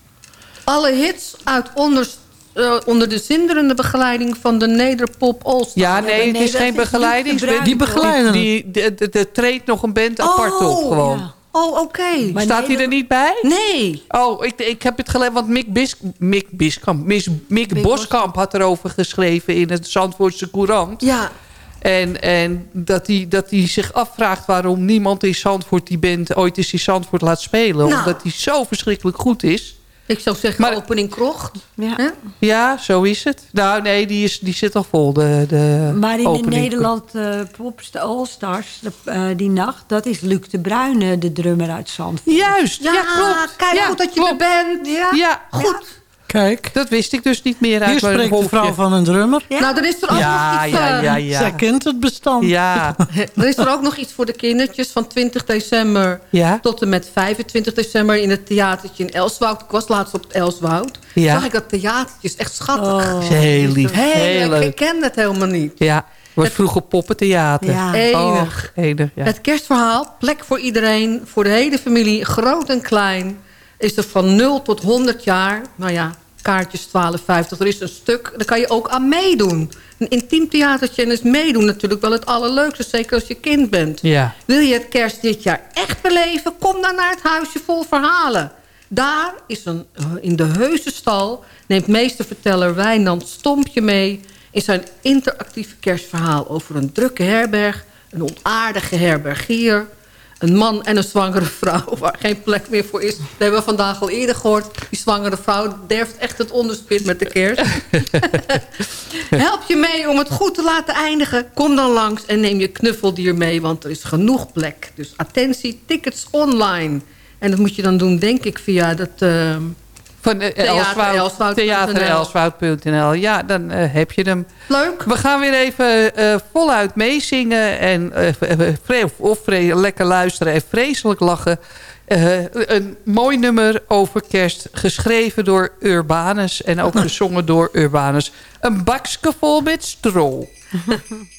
Alle hits uit onder, eh, onder de zinderende begeleiding van de Nederpop All Stars. Ja, nee, het is geen begeleidingsband. Die begeleiden Die, er treedt nog een band apart op, gewoon. ja. Oh, oké. Staat hij er niet bij? Nee. Oh, ik, ik heb het gelezen, want Mick, Bis, Mick Biskamp, Miss, Mick, Boskamp had erover geschreven in het Zandvoortse Courant. Ja. En, en dat hij dat hij zich afvraagt waarom niemand in Zandvoort die band ooit eens in Zandvoort laat spelen. Nou. Omdat hij zo verschrikkelijk goed is. Ik zou zeggen Maar- opening krocht. Ja. Ja, zo is het. Nou, nee, die, is, die zit al vol, de, de Maar in de. Nederland uh, Pops, de All-Stars, de, eh, die nacht... dat is Luc de Bruyne, de drummer uit Zandvoort. Juist, ja, Ja, klopt. kijk Ja, goed dat je klopt. er bent. Ja. Ja, Goed. Kijk, dat wist ik dus niet meer uit hier spreekt de vrouw van een drummer. Nou, dan is er ook Ja, nog iets... ja, eh, ja, ja. Zij kent het bestand. Ja, Er is er ook nog iets voor de kindertjes van 20 december Ja. tot en met 25 december in het theatertje in Elswoud. Ik was laatst op het Elswoud. Ja. Zag ik dat theatertje, is echt schattig. is heel lief. Heel, Heel leuk. leuk. Ik ken het helemaal niet. ja. was vroeger poppentheater. Ja. Enig. Oh, enig, ja. Het kerstverhaal, plek voor iedereen, voor de hele familie, groot en klein. Is er van 0 tot 100 jaar. Nou ja, kaartjes 12,50. Er is een stuk, daar kan je ook aan meedoen. Een intiem theatertje en is meedoen natuurlijk wel het allerleukste. Zeker als je kind bent. Ja. Wil je het kerst dit jaar echt beleven? Kom dan naar het huisje vol verhalen. Daar is een, eh, in de Heusenstal neemt meesterverteller Wijnand Stompje mee... in zijn interactieve kerstverhaal over een drukke herberg... een ontaardige herbergier... een man en een zwangere vrouw waar geen plek meer voor is. Dat hebben we vandaag al eerder gehoord. Die zwangere vrouw derft echt het onderspit met de kerst. Help je mee om het goed te laten eindigen? Kom dan langs en neem je knuffeldier mee, want er is genoeg plek. Dus attentie, tickets online. En dat moet je dan doen, denk ik, via dat... eh, Van uh, Elswoud.nl. theaterelswoud.nl. Ja, dan eh, heb je hem. Leuk. We gaan weer even eh, voluit meezingen. En, eh, vre- of, lekker luisteren en vreselijk lachen. Eh, een mooi nummer over kerst. Geschreven door Urbanus. En ook gezongen door Urbanus. Een bakske vol met stro.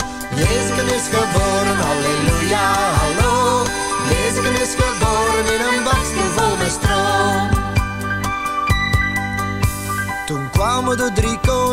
Jezus is geboren, halleluja, hallo. Jezus is geboren in een bakstel vol met stro. Toen kwamen de drie koningen,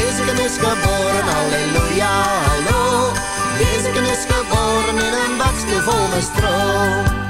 Jezus is geboren, halleluja, hallo. Jezus is geboren in een bakje vol met stro.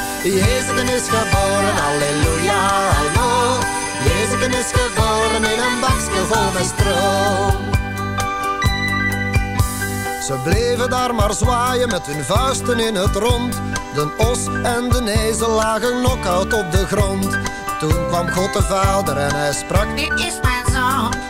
Jezus is geboren, halleluja, hallo. Jezus is geboren in een bakje vol met stro. Ze bleven daar maar zwaaien met hun vuisten in het rond. De os en de ezel lagen knock-out op de grond. Toen kwam God de Vader en hij sprak, dit is mijn.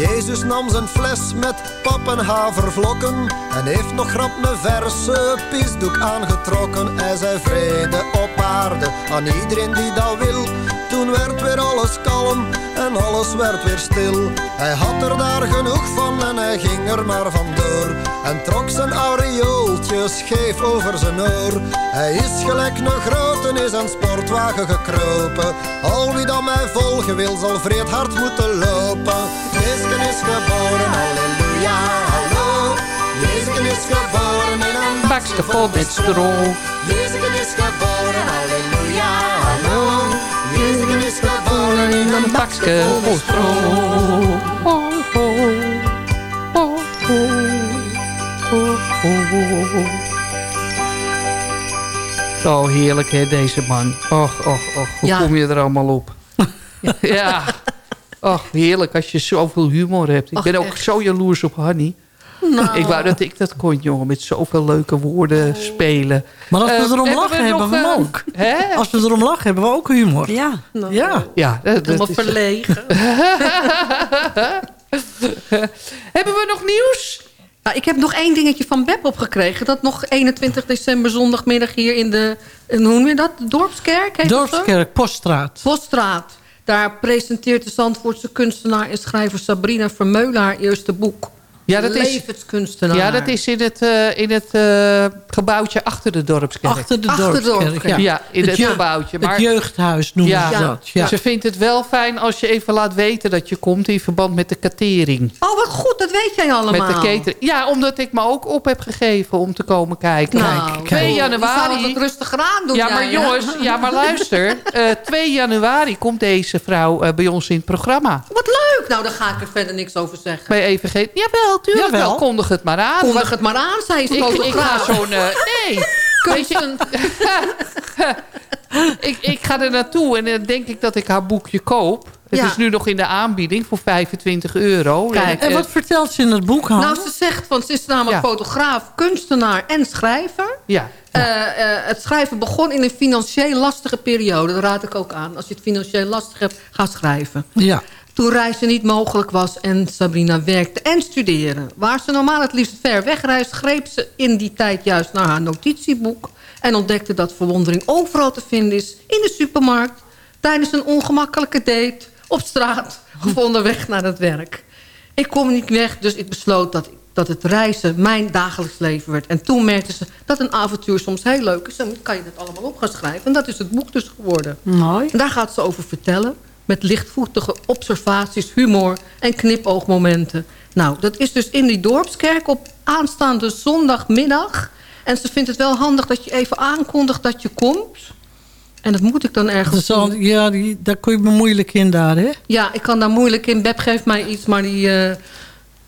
Jezus nam zijn fles met pap en En heeft nog grap een verse pisdoek aangetrokken. Hij zei vrede op aarde aan iedereen die dat wil. Toen werd weer alles kalm en alles werd weer stil. Hij had er daar genoeg van en hij ging er maar vandoor En trok zijn aureooltje scheef over zijn oor Hij is gelijk een grote is een sportwagen gekropen Al wie dan mij volgen wil zal vreed hard moeten lopen Jezus is geboren, halleluja, hallo. Jezus is geboren in een Bakje vol met stro. Jezus is geboren, halleluja, hallo. Jezus is geboren in een bakje vol stro. Zo heerlijk hè, deze man. Och, och, och. Hoe Ja. kom je er allemaal op? ja. Och, heerlijk als je zoveel humor hebt. Ik Och, ben ook echt. zo jaloers op Hanny. Nou. Ik wou dat ik dat kon, jongen. Met zoveel leuke woorden spelen. Maar als we Eh, erom hebben lachen, we hebben we hem ook. Hè? Als we erom lachen, hebben we ook humor. Ja. Ja. Ja, dat, dat Helemaal is- verlegen. Hebben we nog nieuws? Nou, ik heb nog één dingetje van Beb opgekregen. Dat nog 21 december zondagmiddag hier in de... hoe noem je dat? De Dorpskerk? Heet? Dorpskerk, Poststraat. Poststraat. Daar presenteert de Zandvoortse kunstenaar en schrijver Sabrina Vermeulen haar eerste boek. Ja, dat is- Levenskunstenaar. Ja, dat is in het, eh, in het eh, gebouwtje achter de dorpskerk. Achter de Achter de Dorpskerk. Dorpskerk. Ja, in het, gebouwtje. Het Maar jeugdhuis noemen Ja. ze dat. Ja. ze vindt het wel fijn als je even laat weten dat je komt in verband met de katering. Oh, wat goed, dat weet jij allemaal. Met de catering. Ja, omdat ik me ook op heb gegeven om te komen kijken. Nou, Kijk, 2 joh, januari. Je zou het rustiger aan doen. Ja, jij, maar jongens, ja, maar luister. eh 2 januari komt deze vrouw eh, bij ons in het programma. Wat leuk. Nou, daar ga ik er verder niks over zeggen. Bij EVG. Jawel, Jawel. wel. Kondig het maar aan. Kondig het maar aan, zei ze ik, ik ga fotograaf. zo'n... eh, nee. Ik, ik ga er naartoe en dan denk ik dat ik haar boekje koop. Het Ja. is nu nog in de aanbieding voor 25 euro. Kijk, En eh, wat vertelt ze in het boek, Han? Nou, ze zegt, want ze is namelijk Ja. fotograaf, kunstenaar en schrijver. ja. Eh, eh, het schrijven begon in een financieel lastige periode. Dat raad ik ook aan. Als je het financieel lastig hebt, ga schrijven. Ja. Toen reizen niet mogelijk was en Sabrina werkte en studeerde. Waar ze normaal het liefst ver wegreist... greep ze in die tijd juist naar haar notitieboek... en ontdekte dat verwondering overal te vinden is... in de supermarkt, tijdens een ongemakkelijke date... op straat of onderweg naar het werk. Ik kom niet weg, dus ik besloot dat, dat het reizen mijn dagelijks leven werd. En toen merkte ze dat een avontuur soms heel leuk is... dan kan je dat allemaal op gaan schrijven. En dat is het boek dus geworden. Mooi. En daar gaat ze over vertellen. Met lichtvoetige observaties, humor en knipoogmomenten. Nou, dat is dus in die dorpskerk op aanstaande zondagmiddag. En ze vindt het wel handig dat je even aankondigt dat je komt. En dat moet ik dan ergens is al, doen. ja, die, daar kun je me moeilijk in daar, hè? Ja, ik kan daar moeilijk in. Beb geeft mij iets, maar die... eh,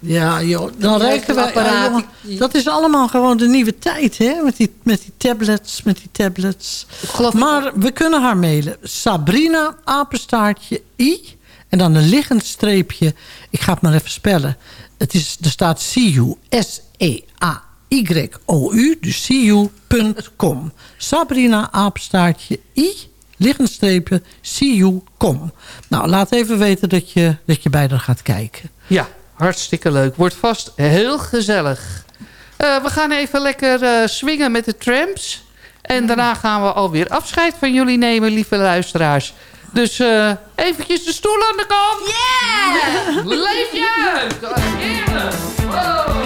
Ja, joh. Dan wij... ja, apparaat, jongen, dat is allemaal gewoon de nieuwe tijd, hè? Met die, met die tablets, met die tablets. Maar we kunnen haar mailen. Sabrina, apenstaartje, i. En dan een liggend streepje. Ik ga het maar even spellen. Het is, er staat CU, S-E-A-Y-O-U. Dus CU.com. Sabrina, apenstaartje, i. Liggend streepje, CU.com. Nou, laat even weten dat je, dat je bij haar gaat kijken. Ja, hartstikke leuk. Wordt vast heel gezellig. Eh, we gaan even lekker eh, swingen met de tramps. En daarna gaan we alweer afscheid van jullie nemen, lieve luisteraars. Dus eh eventjes de stoel aan de kant. Yeah! Leef je uit! Wow.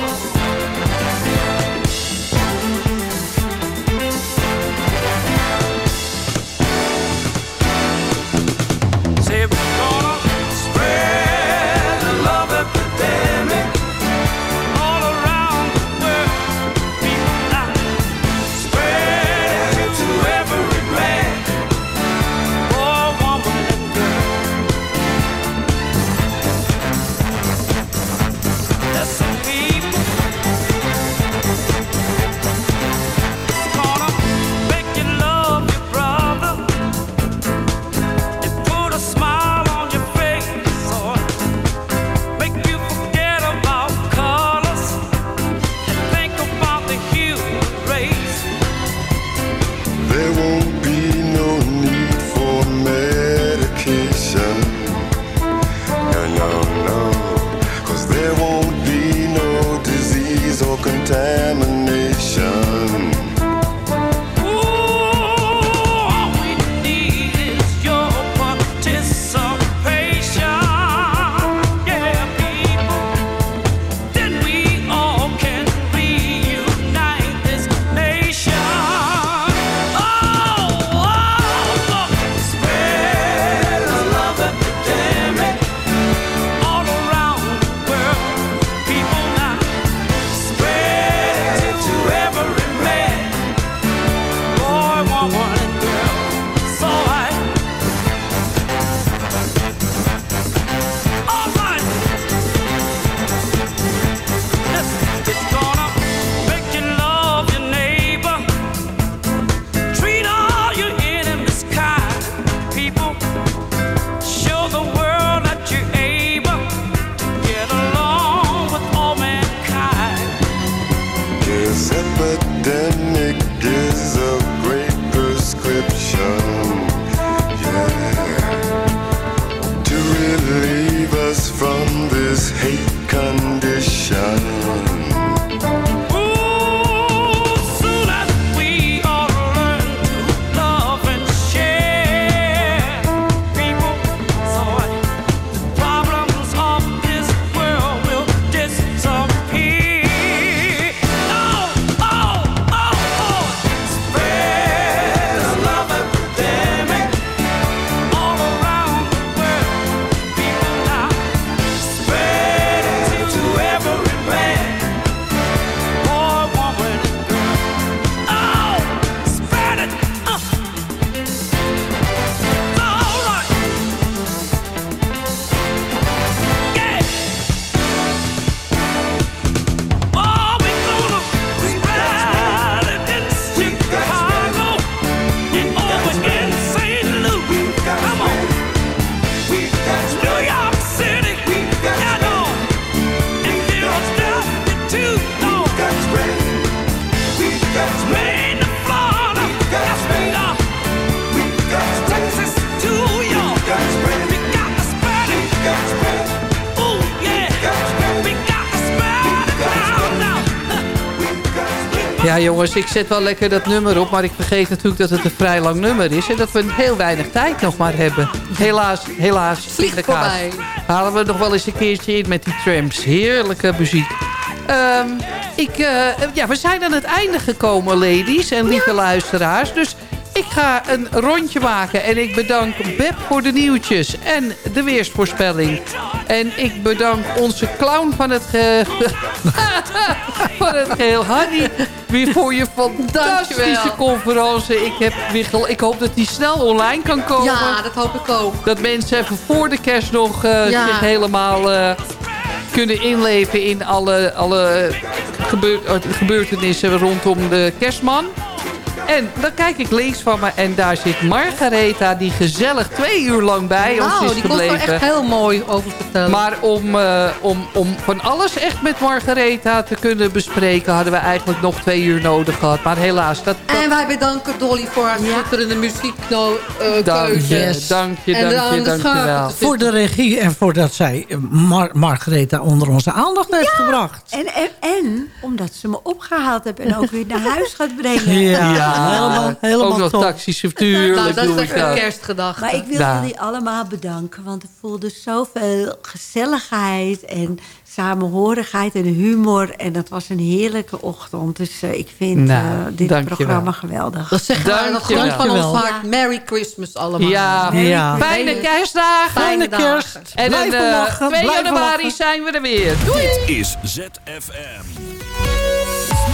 Jongens, ik zet wel lekker dat nummer op... maar ik vergeet natuurlijk dat het een vrij lang nummer is... en dat we heel weinig tijd nog maar hebben. Helaas, helaas. Vliegt voorbij. Halen we nog wel eens een keertje in met die trams. Heerlijke muziek. Ehm, ik, eh, ja, we zijn aan het einde gekomen, ladies en lieve luisteraars. Dus ik ga een rondje maken. En ik bedank Beb voor de nieuwtjes en de weersvoorspelling. En ik bedank onze clown van het, ge van het geheel, Hanny. Weer voor je fantastische Dankjewel. conferentie. Ik, heb weer ik hoop dat die snel online kan komen. Ja, dat hoop ik ook. Dat mensen even voor de kerst nog eh, Ja. zich helemaal eh, kunnen inleven in alle, alle eh, gebeurtenissen rondom de kerstman. En dan kijk ik links van me en daar zit Margaretha... die gezellig twee uur lang bij ons Nou, is die kon er gebleven. echt heel mooi over vertellen. Maar om, eh, om, om van alles echt met Margaretha te kunnen bespreken... hadden we eigenlijk nog twee uur nodig gehad. Maar helaas, dat, dat En wij bedanken Dolly voor haar schitterende muziekkeuze. dank je, dank je, dank je, dank je wel. Voor de regie en voordat zij Mar Margaretha onder onze aandacht heeft gebracht. En, en, en omdat ze me opgehaald hebben en ook weer naar huis gaat brengen. Ja. Ja. Helemaal- helemaal Ook nog top. taxichauffeur. Nou, dat is een kerstgedachte. Maar ik wil Ja. jullie allemaal bedanken, want ik voelde zoveel gezelligheid en samenhorigheid en humor. En dat was een heerlijke ochtend. Dus eh, ik vind Nou, eh, dit dankjewel. programma geweldig. Dat zeggen wij nog gewoon van ons hart. Merry Christmas allemaal. Ja, Ja. fijne kerstdagen. Fijne kerst. En dan Blijven eh, lachen, 2 blijven januari lachen. zijn we er weer. Doei! Dit is ZFM.